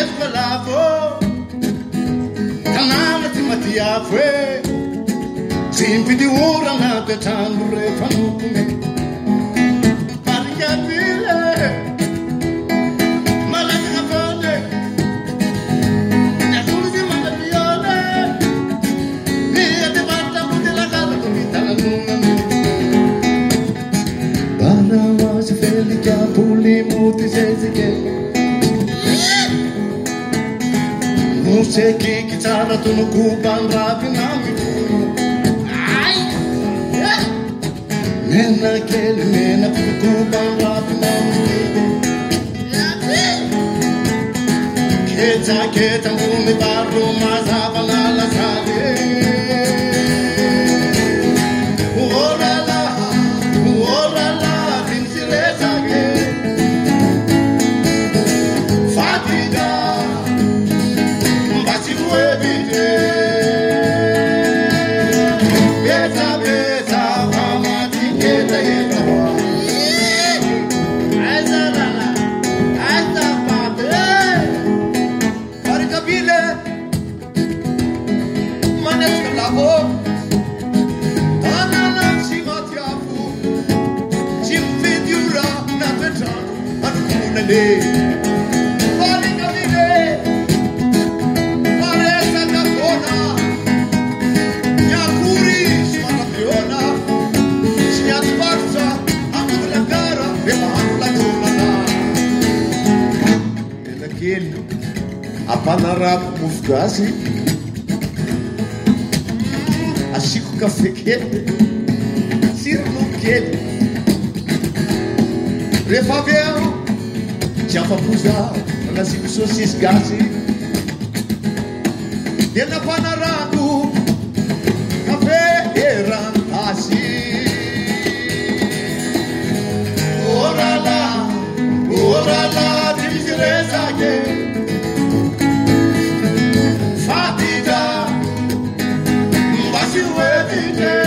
efalavô tanàna ty madiavo e tsy mpitiorana ty atrano re Musiki kitara tunu kuban rapi nami Nena keli nena tunu kuban rapi nami Keta keta mumi baru mazaba viver. Coringa viver. Parece a cafona. A puríssima. Se as forças, a mão na cara, pela la dona. A é panará. A Chico Café Quente. Circo Quente. Refavel tsyafapozah manasiko sosisy gasy dia nampanarano kafe erantasy orala orala tsy misy resake fatitra mba sy hoetitre